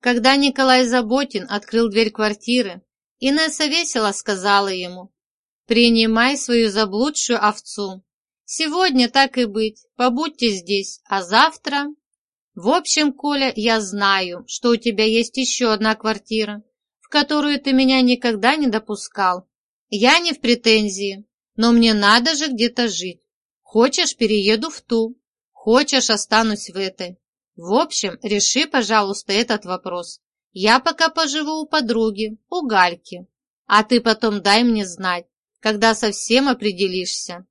Когда Николай Заботин открыл дверь квартиры, Инесса весело сказала ему, «Принимай свою заблудшую овцу. Сегодня, так и быть, побудьте здесь, а завтра...» «В общем, Коля, я знаю, что у тебя есть еще одна квартира, в которую ты меня никогда не допускал. Я не в претензии, но мне надо же где-то жить. Хочешь, перееду в ту, хочешь, останусь в этой. В общем, реши, пожалуйста, этот вопрос. Я пока поживу у подруги, у Гальки, а ты потом дай мне знать, когда совсем определишься.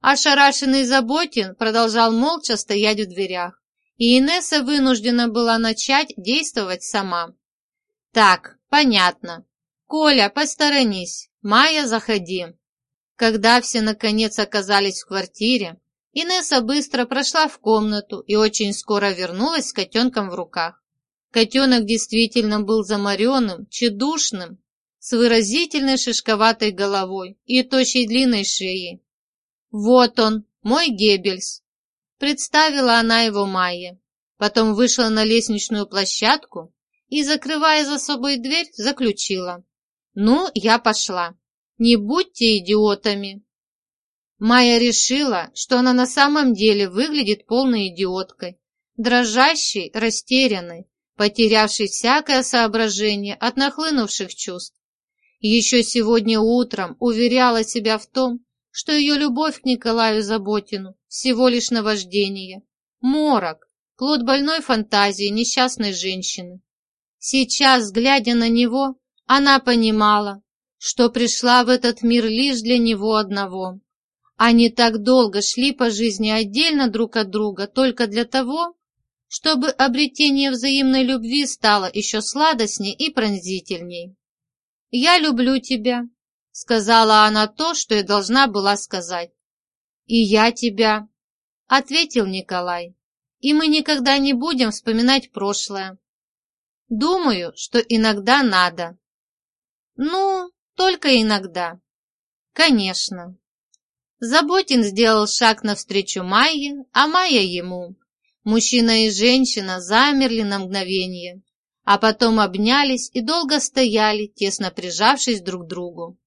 Ошарашенный Заботин продолжал молча стоять в дверях, и Инесса вынуждена была начать действовать сама. «Так, понятно. Коля, посторонись. Майя, заходи». Когда все наконец оказались в квартире, Инесса быстро прошла в комнату и очень скоро вернулась с котенком в руках. Котенок действительно был замаренным, чедушным, с выразительной шишковатой головой и тощей длинной шеей. «Вот он, мой Геббельс!» Представила она его Майе. Потом вышла на лестничную площадку и, закрывая за собой дверь, заключила. «Ну, я пошла. Не будьте идиотами!» Майя решила, что она на самом деле выглядит полной идиоткой, дрожащей, растерянной, потерявшей всякое соображение от нахлынувших чувств. Еще сегодня утром уверяла себя в том, что ее любовь к Николаю Заботину всего лишь наваждение, морок, плод больной фантазии несчастной женщины. Сейчас, глядя на него, она понимала, что пришла в этот мир лишь для него одного. Они так долго шли по жизни отдельно друг от друга только для того, чтобы обретение взаимной любви стало еще сладостней и пронзительней. «Я люблю тебя», — сказала она то, что и должна была сказать. «И я тебя», — ответил Николай. «И мы никогда не будем вспоминать прошлое, Думаю, что иногда надо. Ну, только иногда. Конечно. Заботин сделал шаг навстречу Майе, а Майя ему. Мужчина и женщина замерли на мгновение, а потом обнялись и долго стояли, тесно прижавшись друг к другу.